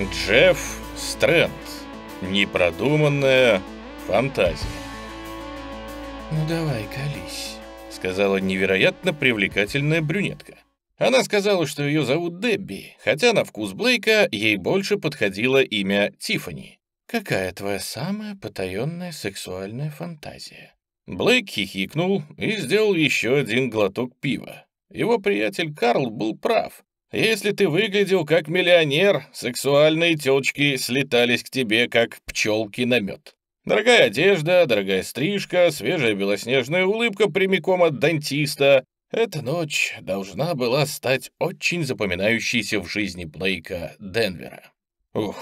Джефф Стрэнд. Непродуманная фантазия. «Ну давай, колись», — сказала невероятно привлекательная брюнетка. Она сказала, что ее зовут Дебби, хотя на вкус Блейка ей больше подходило имя Тиффани. «Какая твоя самая потаенная сексуальная фантазия?» Блейк хихикнул и сделал еще один глоток пива. Его приятель Карл был прав. Если ты выглядел как миллионер, сексуальные тёчки слетались к тебе, как пчелки на мед. Дорогая одежда, дорогая стрижка, свежая белоснежная улыбка прямиком от дантиста. Эта ночь должна была стать очень запоминающейся в жизни Блейка Денвера. «Ух,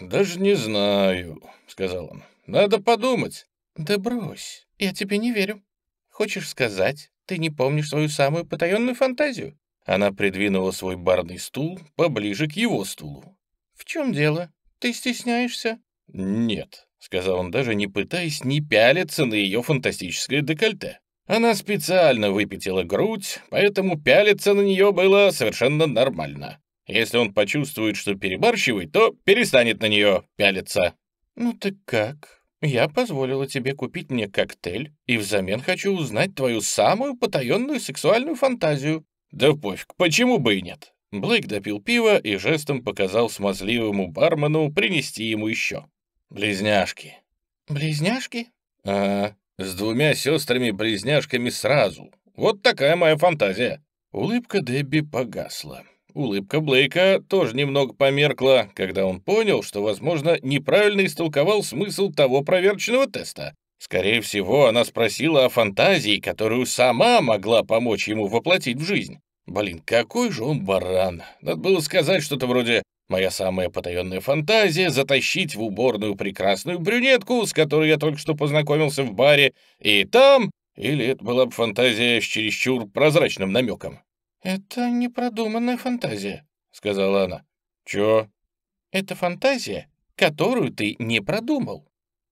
даже не знаю», — сказал он. «Надо подумать». «Да брось, я тебе не верю. Хочешь сказать, ты не помнишь свою самую потаенную фантазию?» Она придвинула свой барный стул поближе к его стулу. «В чем дело? Ты стесняешься?» «Нет», — сказал он, даже не пытаясь не пялиться на ее фантастическое декольте. Она специально выпятила грудь, поэтому пялиться на нее было совершенно нормально. Если он почувствует, что перебарщивает, то перестанет на нее пялиться. «Ну так как? Я позволила тебе купить мне коктейль, и взамен хочу узнать твою самую потаенную сексуальную фантазию. «Да пофиг, почему бы и нет?» Блейк допил пиво и жестом показал смазливому бармену принести ему еще. «Близняшки». «Близняшки?» «А, с двумя сестрами-близняшками сразу. Вот такая моя фантазия». Улыбка Дебби погасла. Улыбка Блейка тоже немного померкла, когда он понял, что, возможно, неправильно истолковал смысл того проверочного теста. Скорее всего, она спросила о фантазии, которую сама могла помочь ему воплотить в жизнь. Блин, какой же он баран. Надо было сказать что-то вроде «Моя самая потаенная фантазия — затащить в уборную прекрасную брюнетку, с которой я только что познакомился в баре, и там...» Или это была бы фантазия с чересчур прозрачным намеком. «Это непродуманная фантазия», — сказала она. «Чё?» «Это фантазия, которую ты не продумал».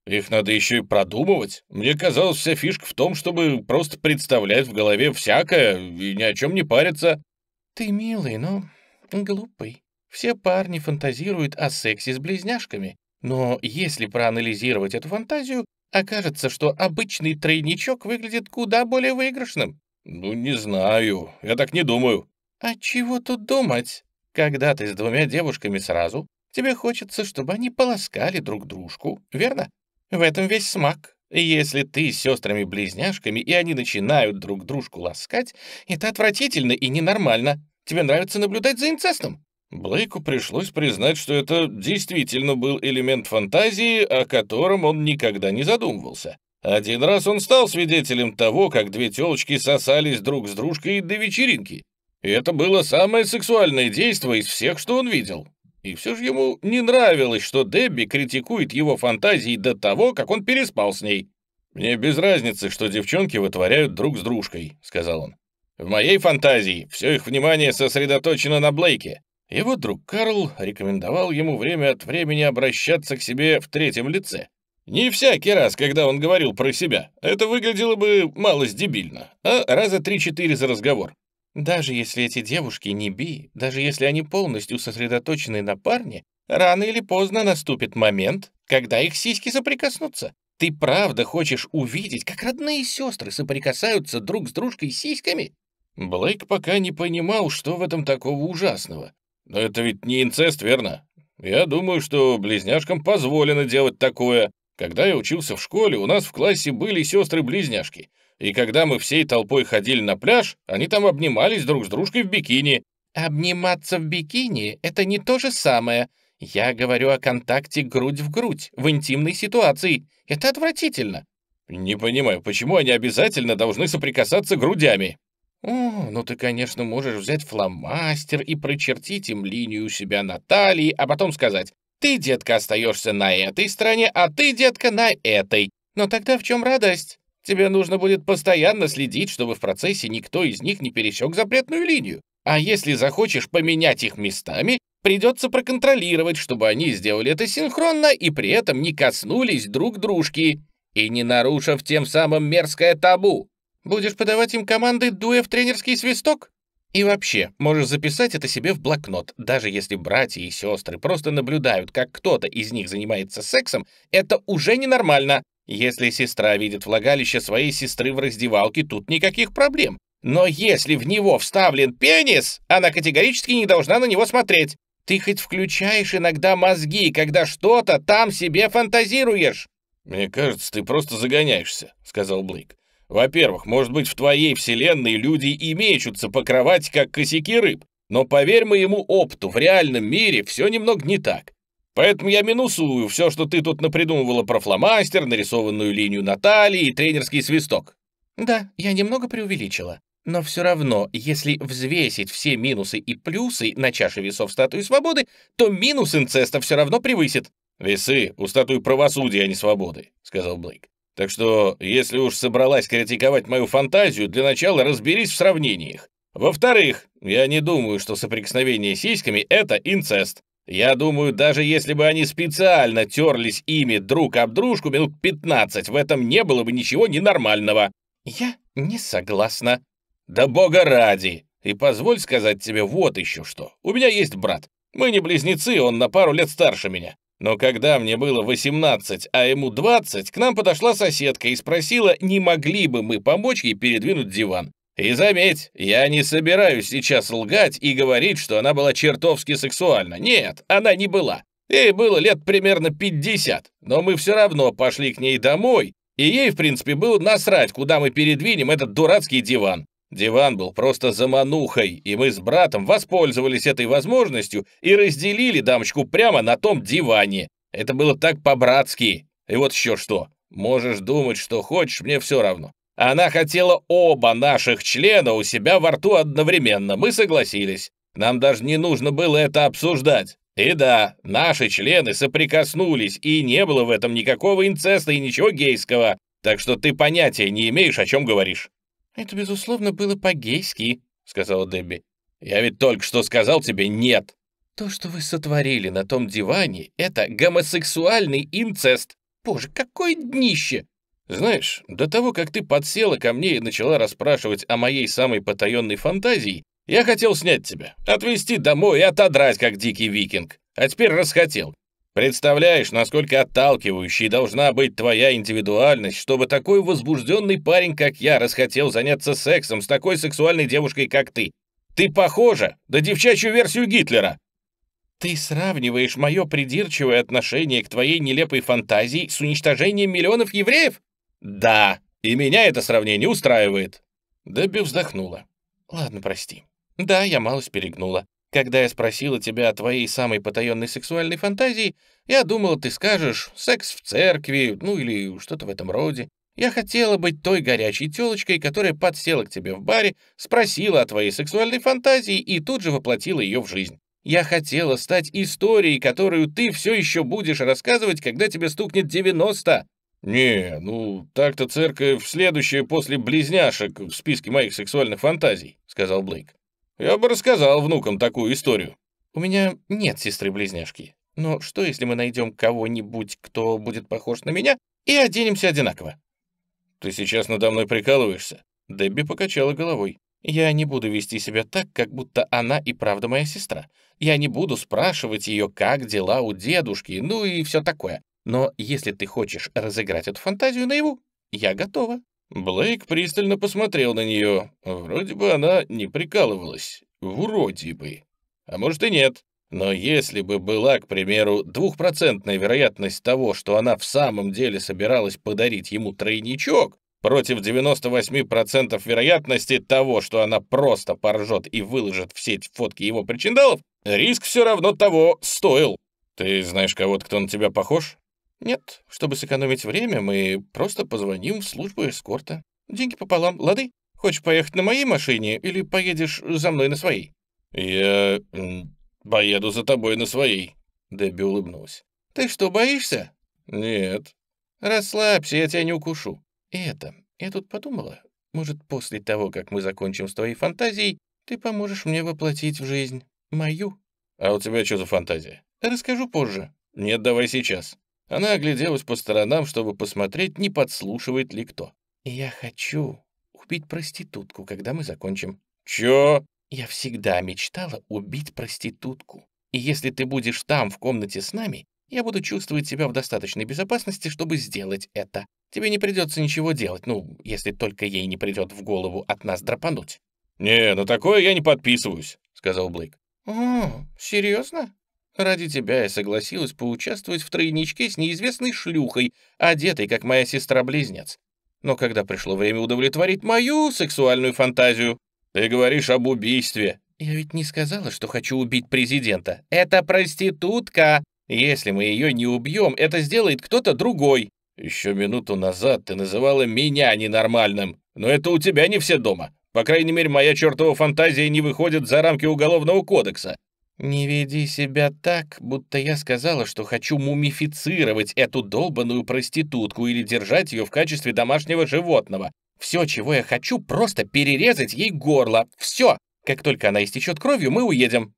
Их надо еще и продумывать. Мне казалось, вся фишка в том, чтобы просто представлять в голове всякое и ни о чем не париться. Ты милый, но глупый. Все парни фантазируют о сексе с близняшками. Но если проанализировать эту фантазию, окажется, что обычный тройничок выглядит куда более выигрышным. Ну, не знаю. Я так не думаю. А чего тут думать? Когда ты с двумя девушками сразу, тебе хочется, чтобы они полоскали друг дружку, верно? В этом весь смак. Если ты с сестрами-близняшками, и они начинают друг дружку ласкать, это отвратительно и ненормально. Тебе нравится наблюдать за инцестом?» Блейку пришлось признать, что это действительно был элемент фантазии, о котором он никогда не задумывался. Один раз он стал свидетелем того, как две телочки сосались друг с дружкой до вечеринки. И это было самое сексуальное действие из всех, что он видел. И все же ему не нравилось, что Дебби критикует его фантазии до того, как он переспал с ней. «Мне без разницы, что девчонки вытворяют друг с дружкой», — сказал он. «В моей фантазии все их внимание сосредоточено на Блейке». Его друг Карл рекомендовал ему время от времени обращаться к себе в третьем лице. Не всякий раз, когда он говорил про себя. Это выглядело бы малость дебильно, а раза три-четыре за разговор. Даже если эти девушки не би, даже если они полностью сосредоточены на парне, рано или поздно наступит момент, когда их сиськи соприкоснутся. Ты правда хочешь увидеть, как родные сестры соприкасаются друг с дружкой сиськами? Блейк пока не понимал, что в этом такого ужасного. Но это ведь не инцест, верно? Я думаю, что близняшкам позволено делать такое. Когда я учился в школе, у нас в классе были сестры-близняшки и когда мы всей толпой ходили на пляж, они там обнимались друг с дружкой в бикини». «Обниматься в бикини — это не то же самое. Я говорю о контакте грудь в грудь, в интимной ситуации. Это отвратительно». «Не понимаю, почему они обязательно должны соприкасаться грудями?» «О, ну ты, конечно, можешь взять фломастер и прочертить им линию у себя на талии, а потом сказать, ты, детка, остаешься на этой стороне, а ты, детка, на этой. Но тогда в чем радость? Тебе нужно будет постоянно следить, чтобы в процессе никто из них не пересек запретную линию. А если захочешь поменять их местами, придется проконтролировать, чтобы они сделали это синхронно и при этом не коснулись друг дружки, и не нарушив тем самым мерзкое табу. Будешь подавать им команды, дуя в тренерский свисток? И вообще, можешь записать это себе в блокнот. Даже если братья и сестры просто наблюдают, как кто-то из них занимается сексом, это уже ненормально. Если сестра видит влагалище своей сестры в раздевалке, тут никаких проблем. Но если в него вставлен пенис, она категорически не должна на него смотреть. Ты хоть включаешь иногда мозги, когда что-то там себе фантазируешь. «Мне кажется, ты просто загоняешься», — сказал Блейк. «Во-первых, может быть, в твоей вселенной люди и мечутся по кровати, как косяки рыб, но поверь моему опыту, в реальном мире все немного не так. Поэтому я минусую все, что ты тут напридумывала про фломастер, нарисованную линию Натальи и тренерский свисток». «Да, я немного преувеличила. Но все равно, если взвесить все минусы и плюсы на чаше весов статуи свободы, то минус инцеста все равно превысит. «Весы у статуи правосудия, а не свободы», — сказал Блейк. «Так что, если уж собралась критиковать мою фантазию, для начала разберись в сравнениях. Во-вторых, я не думаю, что соприкосновение сиськами — это инцест. Я думаю, даже если бы они специально терлись ими друг об дружку минут 15, в этом не было бы ничего ненормального». «Я не согласна», «Да бога ради! И позволь сказать тебе вот еще что. У меня есть брат. Мы не близнецы, он на пару лет старше меня. Но когда мне было 18, а ему 20, к нам подошла соседка и спросила, не могли бы мы помочь ей передвинуть диван. И заметь, я не собираюсь сейчас лгать и говорить, что она была чертовски сексуальна. Нет, она не была. Ей было лет примерно 50, но мы все равно пошли к ней домой, и ей, в принципе, было насрать, куда мы передвинем этот дурацкий диван. Диван был просто заманухой, и мы с братом воспользовались этой возможностью и разделили дамочку прямо на том диване. Это было так по-братски. И вот еще что. Можешь думать, что хочешь, мне все равно. Она хотела оба наших члена у себя во рту одновременно. Мы согласились. Нам даже не нужно было это обсуждать. И да, наши члены соприкоснулись, и не было в этом никакого инцеста и ничего гейского. Так что ты понятия не имеешь, о чем говоришь. «Это, безусловно, было по-гейски», — сказала Дебби. «Я ведь только что сказал тебе «нет». «То, что вы сотворили на том диване, это гомосексуальный инцест. Боже, какое днище!» «Знаешь, до того, как ты подсела ко мне и начала расспрашивать о моей самой потаенной фантазии, я хотел снять тебя, отвезти домой и отодрать, как дикий викинг. А теперь расхотел. Представляешь, насколько отталкивающей должна быть твоя индивидуальность, чтобы такой возбужденный парень, как я, расхотел заняться сексом с такой сексуальной девушкой, как ты. Ты похожа на девчачью версию Гитлера. Ты сравниваешь мое придирчивое отношение к твоей нелепой фантазии с уничтожением миллионов евреев? Да, и меня это сравнение устраивает. Дебби вздохнула. Ладно, прости. Да, я малость перегнула. Когда я спросила тебя о твоей самой потаенной сексуальной фантазии, я думала, ты скажешь «секс в церкви», ну или что-то в этом роде. Я хотела быть той горячей телочкой, которая подсела к тебе в баре, спросила о твоей сексуальной фантазии и тут же воплотила ее в жизнь. Я хотела стать историей, которую ты все еще будешь рассказывать, когда тебе стукнет 90. «Не, ну, так-то церковь следующая после близняшек в списке моих сексуальных фантазий», — сказал Блейк. Я бы рассказал внукам такую историю. У меня нет сестры-близняшки. Но что, если мы найдем кого-нибудь, кто будет похож на меня, и оденемся одинаково? Ты сейчас надо мной прикалываешься? Дебби покачала головой. Я не буду вести себя так, как будто она и правда моя сестра. Я не буду спрашивать ее, как дела у дедушки, ну и все такое. Но если ты хочешь разыграть эту фантазию наяву, я готова. Блейк пристально посмотрел на нее. Вроде бы она не прикалывалась. Вроде бы. А может и нет. Но если бы была, к примеру, двухпроцентная вероятность того, что она в самом деле собиралась подарить ему тройничок, против 98% вероятности того, что она просто поржет и выложит в сеть фотки его причиндалов, риск все равно того стоил. Ты знаешь кого-то, кто на тебя похож? «Нет, чтобы сэкономить время, мы просто позвоним в службу эскорта. Деньги пополам, лады? Хочешь поехать на моей машине или поедешь за мной на своей?» «Я поеду за тобой на своей», — Дебби улыбнулась. «Ты что, боишься?» «Нет». «Расслабься, я тебя не укушу. И это, я тут подумала, может, после того, как мы закончим с твоей фантазией, ты поможешь мне воплотить в жизнь мою?» «А у тебя что за фантазия?» «Расскажу позже». «Нет, давай сейчас». Она огляделась по сторонам, чтобы посмотреть, не подслушивает ли кто. «Я хочу убить проститутку, когда мы закончим». «Чё?» «Я всегда мечтала убить проститутку. И если ты будешь там, в комнате с нами, я буду чувствовать себя в достаточной безопасности, чтобы сделать это. Тебе не придется ничего делать, ну, если только ей не придет в голову от нас драпануть». «Не, на такое я не подписываюсь», — сказал Блейк. «О, серьезно? Ради тебя я согласилась поучаствовать в тройничке с неизвестной шлюхой, одетой, как моя сестра-близнец. Но когда пришло время удовлетворить мою сексуальную фантазию... Ты говоришь об убийстве. Я ведь не сказала, что хочу убить президента. Это проститутка. Если мы ее не убьем, это сделает кто-то другой. Еще минуту назад ты называла меня ненормальным, но это у тебя не все дома. По крайней мере, моя чертова фантазия не выходит за рамки Уголовного кодекса. «Не веди себя так, будто я сказала, что хочу мумифицировать эту долбанную проститутку или держать ее в качестве домашнего животного. Все, чего я хочу, просто перерезать ей горло. Все! Как только она истечет кровью, мы уедем».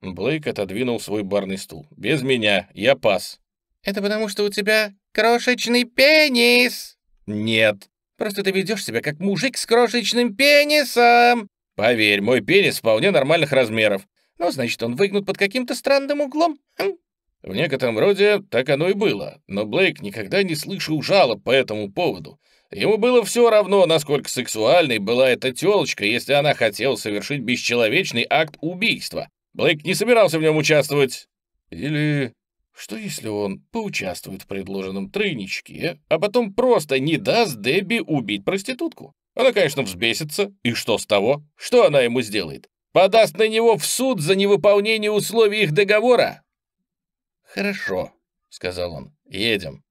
Блейк отодвинул свой барный стул. «Без меня. Я пас». «Это потому, что у тебя крошечный пенис?» «Нет». «Просто ты ведешь себя как мужик с крошечным пенисом». «Поверь, мой пенис вполне нормальных размеров. Ну, значит, он выгнут под каким-то странным углом. Хм. В некотором роде так оно и было, но Блейк никогда не слышал жалоб по этому поводу. Ему было все равно, насколько сексуальной была эта телочка, если она хотела совершить бесчеловечный акт убийства. Блейк не собирался в нем участвовать. Или что если он поучаствует в предложенном тройничке, а потом просто не даст Дебби убить проститутку? Она, конечно, взбесится. И что с того? Что она ему сделает? Подаст на него в суд за невыполнение условий их договора? Хорошо, сказал он. Едем.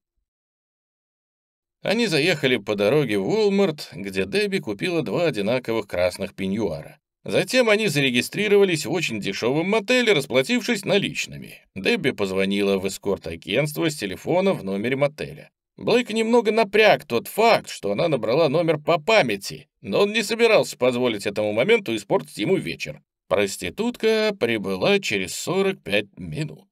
Они заехали по дороге в Уолмарт, где Дебби купила два одинаковых красных пеньюара. Затем они зарегистрировались в очень дешевом мотеле, расплатившись наличными. Дебби позвонила в эскорт-агентство с телефона в номере мотеля. Блейк немного напряг тот факт, что она набрала номер по памяти, но он не собирался позволить этому моменту испортить ему вечер. Проститутка прибыла через 45 минут.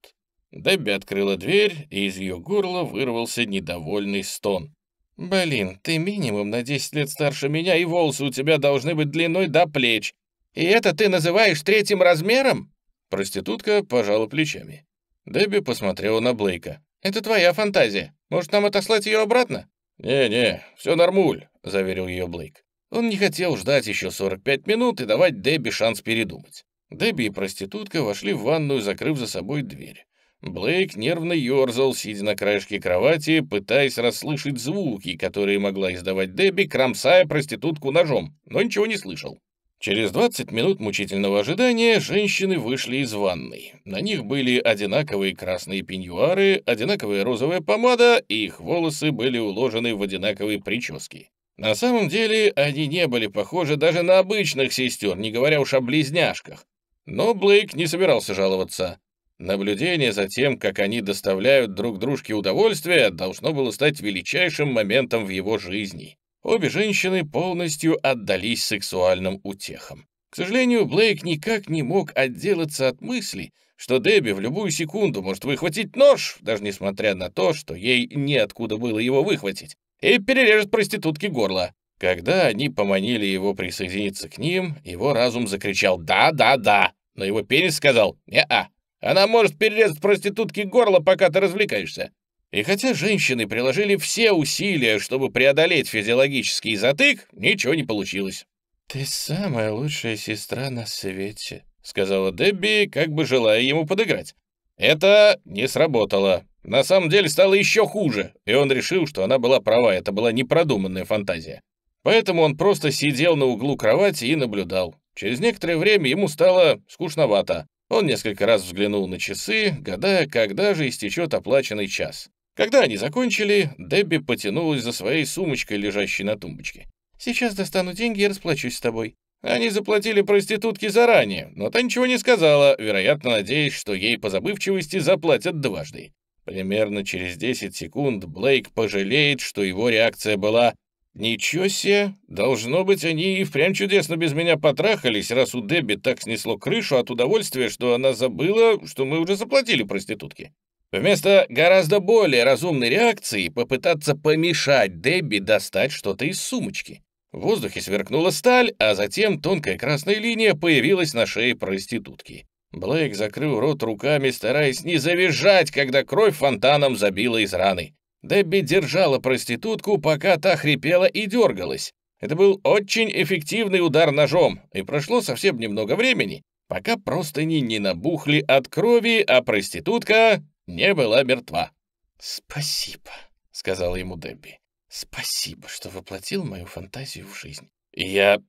Дебби открыла дверь, и из ее горла вырвался недовольный стон. «Блин, ты минимум на 10 лет старше меня, и волосы у тебя должны быть длиной до плеч. И это ты называешь третьим размером?» Проститутка пожала плечами. Дебби посмотрела на Блейка. «Это твоя фантазия. Может, нам отослать ее обратно?» «Не-не, все нормуль», — заверил ее Блейк. Он не хотел ждать еще 45 минут и давать Дебби шанс передумать. Дебби и проститутка вошли в ванную, закрыв за собой дверь. Блейк нервно ерзал, сидя на краешке кровати, пытаясь расслышать звуки, которые могла издавать Дебби, кромсая проститутку ножом, но ничего не слышал. Через 20 минут мучительного ожидания женщины вышли из ванной. На них были одинаковые красные пеньюары, одинаковая розовая помада, и их волосы были уложены в одинаковые прически. На самом деле они не были похожи даже на обычных сестер, не говоря уж о близняшках. Но Блейк не собирался жаловаться. Наблюдение за тем, как они доставляют друг дружке удовольствие, должно было стать величайшим моментом в его жизни. Обе женщины полностью отдались сексуальным утехам. К сожалению, Блейк никак не мог отделаться от мысли, что Дебби в любую секунду может выхватить нож, даже несмотря на то, что ей неоткуда было его выхватить, и перережет проститутке горло. Когда они поманили его присоединиться к ним, его разум закричал «Да, да, да», но его пенис сказал «Не-а». Она может перерезать проститутке горло, пока ты развлекаешься. И хотя женщины приложили все усилия, чтобы преодолеть физиологический затык, ничего не получилось. «Ты самая лучшая сестра на свете», — сказала Дебби, как бы желая ему подыграть. Это не сработало. На самом деле стало еще хуже, и он решил, что она была права, это была непродуманная фантазия. Поэтому он просто сидел на углу кровати и наблюдал. Через некоторое время ему стало скучновато. Он несколько раз взглянул на часы, гадая, когда же истечет оплаченный час. Когда они закончили, Дебби потянулась за своей сумочкой, лежащей на тумбочке. «Сейчас достану деньги и расплачусь с тобой». Они заплатили проститутке заранее, но та ничего не сказала, вероятно, надеясь, что ей по забывчивости заплатят дважды. Примерно через 10 секунд Блейк пожалеет, что его реакция была «Ничего себе! Должно быть, они и впрямь чудесно без меня потрахались, раз у Дебби так снесло крышу от удовольствия, что она забыла, что мы уже заплатили проститутке». Вместо гораздо более разумной реакции попытаться помешать Дебби достать что-то из сумочки. В воздухе сверкнула сталь, а затем тонкая красная линия появилась на шее проститутки. Блейк закрыл рот руками, стараясь не завизжать, когда кровь фонтаном забила из раны. Дебби держала проститутку, пока та хрипела и дергалась. Это был очень эффективный удар ножом, и прошло совсем немного времени, пока простыни не набухли от крови, а проститутка не была мертва. «Спасибо», — сказала ему Дебби. «Спасибо, что воплотил мою фантазию в жизнь». «Я...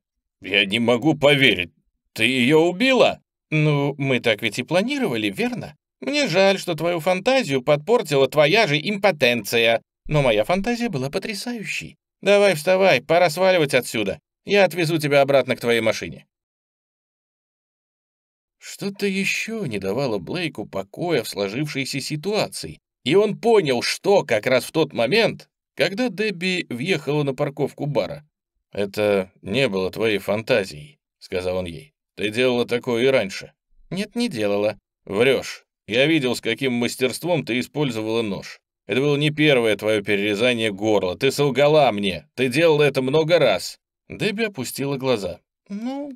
я не могу поверить. Ты ее убила?» «Ну, мы так ведь и планировали, верно? Мне жаль, что твою фантазию подпортила твоя же импотенция. Но моя фантазия была потрясающей. Давай вставай, пора сваливать отсюда. Я отвезу тебя обратно к твоей машине». Что-то еще не давало Блейку покоя в сложившейся ситуации, и он понял, что как раз в тот момент, когда Дебби въехала на парковку бара. «Это не было твоей фантазией», — сказал он ей. «Ты делала такое и раньше». «Нет, не делала». «Врешь. Я видел, с каким мастерством ты использовала нож. Это было не первое твое перерезание горла. Ты солгала мне. Ты делала это много раз». Дебби опустила глаза. «Ну,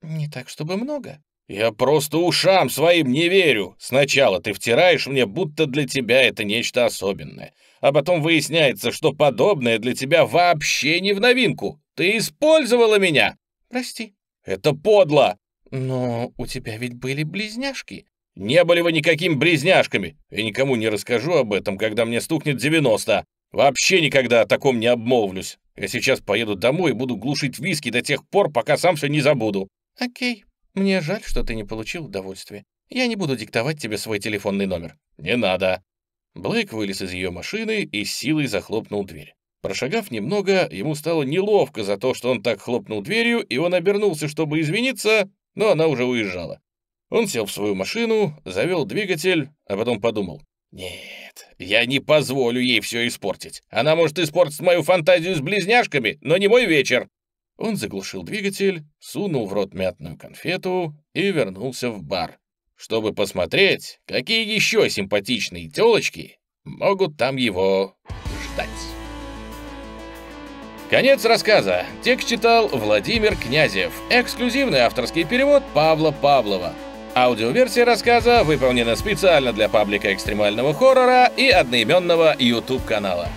не так, чтобы много». «Я просто ушам своим не верю. Сначала ты втираешь мне, будто для тебя это нечто особенное, а потом выясняется, что подобное для тебя вообще не в новинку. Ты использовала меня!» «Прости». «Это подло!» «Но у тебя ведь были близняшки». «Не были вы никакими близняшками. Я никому не расскажу об этом, когда мне стукнет 90. Вообще никогда о таком не обмолвлюсь. Я сейчас поеду домой и буду глушить виски до тех пор, пока сам все не забуду». «Окей, мне жаль, что ты не получил удовольствия. Я не буду диктовать тебе свой телефонный номер». «Не надо». Блейк вылез из ее машины и силой захлопнул дверь. Прошагав немного, ему стало неловко за то, что он так хлопнул дверью, и он обернулся, чтобы извиниться, но она уже уезжала. Он сел в свою машину, завел двигатель, а потом подумал. «Нет, я не позволю ей все испортить. Она может испортить мою фантазию с близняшками, но не мой вечер». Он заглушил двигатель, сунул в рот мятную конфету и вернулся в бар, чтобы посмотреть, какие еще симпатичные телочки могут там его ждать. Конец рассказа. Текст читал Владимир Князев. Эксклюзивный авторский перевод Павла Павлова. Аудиоверсия рассказа выполнена специально для паблика экстремального хоррора и одноименного YouTube-канала.